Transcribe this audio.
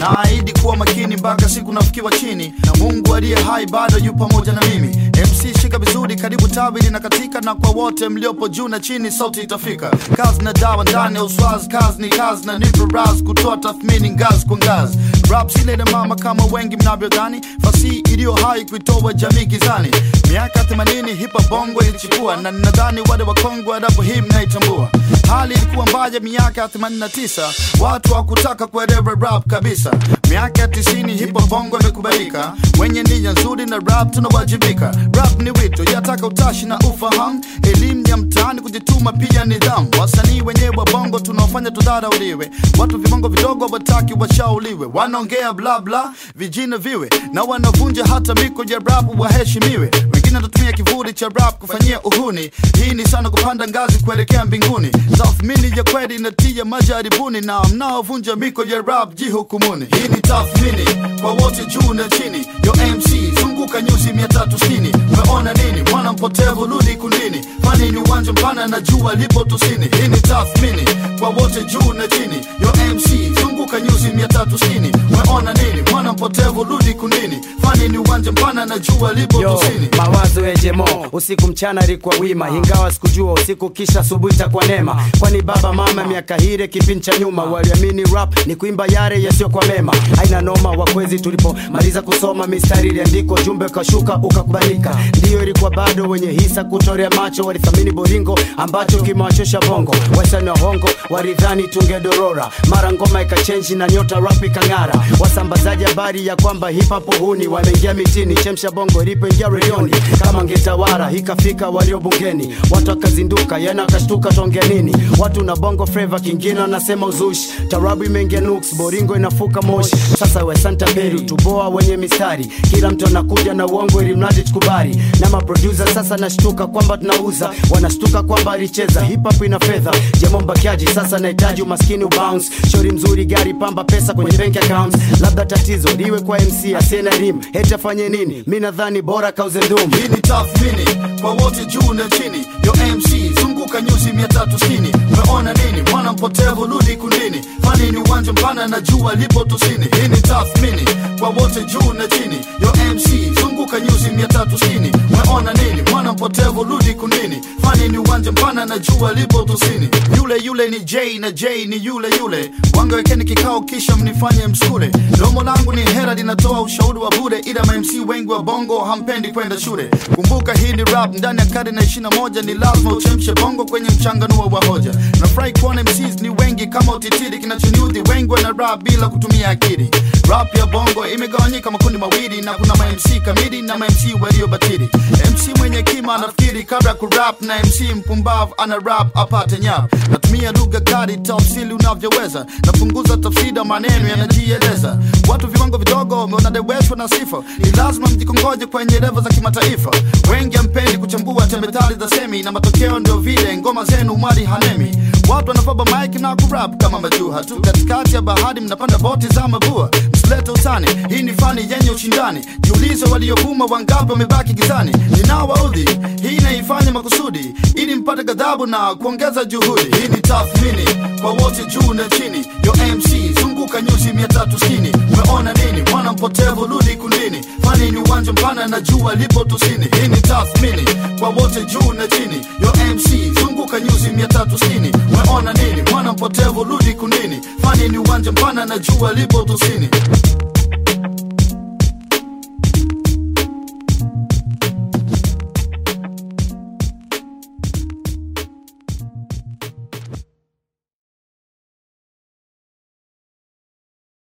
naahidi kuwa makini mpaka siku nafikiwa chini. Na mungu aliye hai bado yu pamoja na mimi. Mc shika karibu tawi linakatika na kwa wote mliopo juu na chini sauti itafika. Kazi na dawa ndani ya uswazi kazi ni kazi na nipo raz kutoa tathmini ngazi kwa ngazi. Rap sile na mama kama wengi mnavyodhani fasihi iliyo hai kuitoa jamii gizani. Miaka 80 hipa bongo ilichukua na ninadhani wale wakongwe adapo hii mnaitambua. Hali ilikuwa mbaya miaka 89 watu hawakutaka kuelewa rap kabisa. Miaka 90 hipo bongo imekubalika. Wenye nia nzuri na rap tunawajibika. Rap ni wito yataka utashi na ufahamu. Elimu ya mtaani kujituma pia nidhamu. Wasanii wenyewe wa bongo tunaofanya tudharauliwe. Watu vibongo vidogo wataki washauliwe wanaongea bla bla vijina viwe. Na wanavunja hata miko ya rap waheshimiwe. Wengine wanatumia kivuli cha rap kufanyia uhuni. Hii ni sana kupanda ngazi kuelekea mbinguni. Tathmini ya kweli inatia majaribuni na mnaovunja miko ya rap jihukumuni. Hii ni tathmini kwa wote juu na chini. Yo mc zunguka nyuzi 360 umeona nini mpotevu rudi kundini fani ni uwanja mpana na jua lipo tusini hii ni tathmini kwa wote juu na chini. Yo mc zunguka nyuzi 360 umeona nini? Mwana mpotevu rudi kundini fani ni uwanja mpana na jua lipo kusini. mawazo ya jemo usiku mchana likuwa wima. Ingawa sikujua usiku kisha asubuhi itakuwa neema. Kwani baba mama miaka hile kipindi cha nyuma waliamini rap ni kuimba yale yasiyo kwa mema. Haina noma wakwezi tulipomaliza kusoma mistari iliandikwa jumbe kashuka ukakubalika. Ndiyo ilikuwa bado wenye hisa kutorea macho walithamini boringo ambacho kimewachosha bongo. Wasani wa hongo walidhani tungedorora. Mara ngoma ikachenji na nyota rap ikang'ara. Wasambazaji habari ya kwamba hip hop huni wameingia mitini chemsha bongo ilipoingia redioni. Kama ngetawara ikafika walio bungeni. Watu akazinduka, yana akashtuka, tongea nini? Watu na bongo flava kingine wanasema uzushi. Tarabu imeingia nuks boringo inafuka moshi. Sasa we santa peru tuboa wenye mistari. Kila mtu anakuja na uongo ili mradi tukubali. Na maproducer sasa nashtuka kwamba tunauza. Wanashtuka kwamba alicheza hip hop ina fedha. Jemo mbakiaji sasa nahitaji umaskini ubounce. Shori mzuri gari pamba pesa kwenye bank accounts. Labda tatizo liwe kwa mc asiye elimu heti afanye nini? Mi nadhani bora kauze dumu. Hii ni tathmini kwa wote juu na chini. Yo mc zunguka nyuzi 360 umeona nini? Mwana mpotevu rudi kundini. Fani ni uwanja mpana na jua lipo tusini. Hii ni tathmini kwa wote juu na chini. Yo mc zunguka nyuzi 360 umeona nini? Mwana mpotevu rudi kundini. Fani ni uwanja mpana na jua lipo tusini. Yule yule ni j na j ni yule yule. Wangewekeni kikao kisha mnifanye msule. Domo langu ni hera linatoa ushauri wa bure ila mamc wengi wa bongo hampendi kwenda shule. Kumbuka hii ni rap ndani ya karne na 21 ni lazima uchemshe bongo kwenye mchanganuo wa hoja. Nafurahi kuona mcs ni wengi kama utitiri kinachoniudhi wengi wana rap bila kutumia akili. Rap ya bongo imegawanyika makundi mawili na kuna mamc kamili na mamc waliobatili. Mc mwenye kima anafikiri kabla kurap na mc mpumbavu ana rap apate nyap natumia lugha kali tafsiri unavyoweza. Napunguza tafsida maneno yanajieleza. Watu viwango vidogo wanadeweshwa na sifa. Ni lazima mjikongoje kwenye levo za kimataifa. Wengi ampendi kuchambua tembetali za semi na matokeo ndio vile ngoma zenu mali hanemi. Watu wanafaba mike na kurap kama majuha tu katikati ya bahari mnapanda boti za mabua msilete usani. hii ni fani yenye ushindani. Jiulize waliovuma wangapi wamebaki gizani. Ninawaudhi hii inaifanya makusudi. Ili mpate ghadhabu na kuongeza juhudi. Hii ni tathmini kwa wote juu na chini. Yo mc zunguka nyuzi 360 umeona nini? Mwana mpotevu rudi kundini. Fani ni uwanja mpana na jua lipo tusini. Hii ni tathmini kwa wote juu na chini na jua lipo tusini